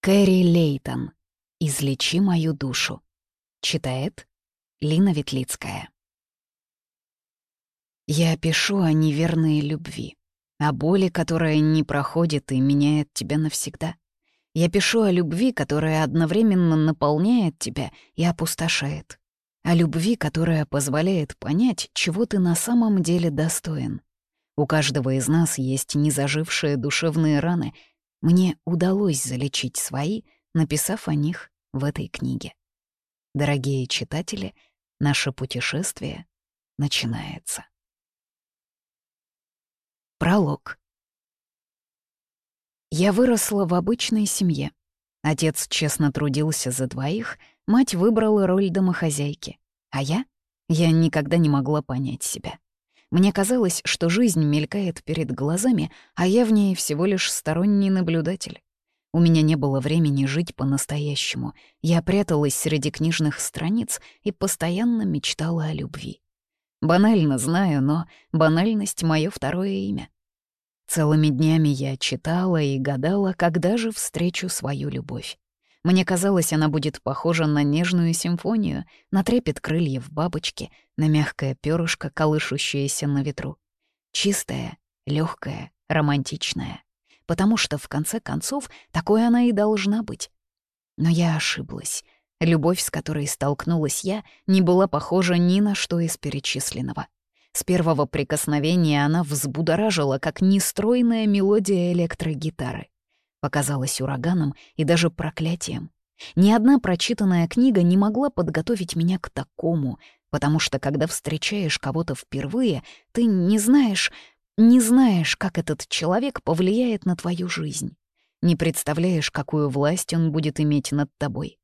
Кэрри Лейтон. «Излечи мою душу». Читает Лина Ветлицкая. Я пишу о неверной любви, о боли, которая не проходит и меняет тебя навсегда. Я пишу о любви, которая одновременно наполняет тебя и опустошает. О любви, которая позволяет понять, чего ты на самом деле достоин. У каждого из нас есть незажившие душевные раны. Мне удалось залечить свои — написав о них в этой книге. Дорогие читатели, наше путешествие начинается. Пролог. Я выросла в обычной семье. Отец честно трудился за двоих, мать выбрала роль домохозяйки. А я? Я никогда не могла понять себя. Мне казалось, что жизнь мелькает перед глазами, а я в ней всего лишь сторонний наблюдатель. У меня не было времени жить по-настоящему. Я пряталась среди книжных страниц и постоянно мечтала о любви. Банально знаю, но банальность — мое второе имя. Целыми днями я читала и гадала, когда же встречу свою любовь. Мне казалось, она будет похожа на нежную симфонию, на трепет крыльев бабочки, на мягкое перышко, колышущееся на ветру. Чистая, легкая, романтичная потому что, в конце концов, такой она и должна быть. Но я ошиблась. Любовь, с которой столкнулась я, не была похожа ни на что из перечисленного. С первого прикосновения она взбудоражила, как нестройная мелодия электрогитары. Показалась ураганом и даже проклятием. Ни одна прочитанная книга не могла подготовить меня к такому, потому что, когда встречаешь кого-то впервые, ты не знаешь, не знаешь, как этот человек повлияет на твою жизнь. Не представляешь, какую власть он будет иметь над тобой.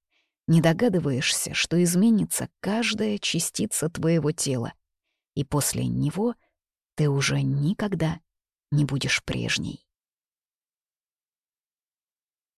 Не догадываешься, что изменится каждая частица твоего тела. И после него ты уже никогда не будешь прежней.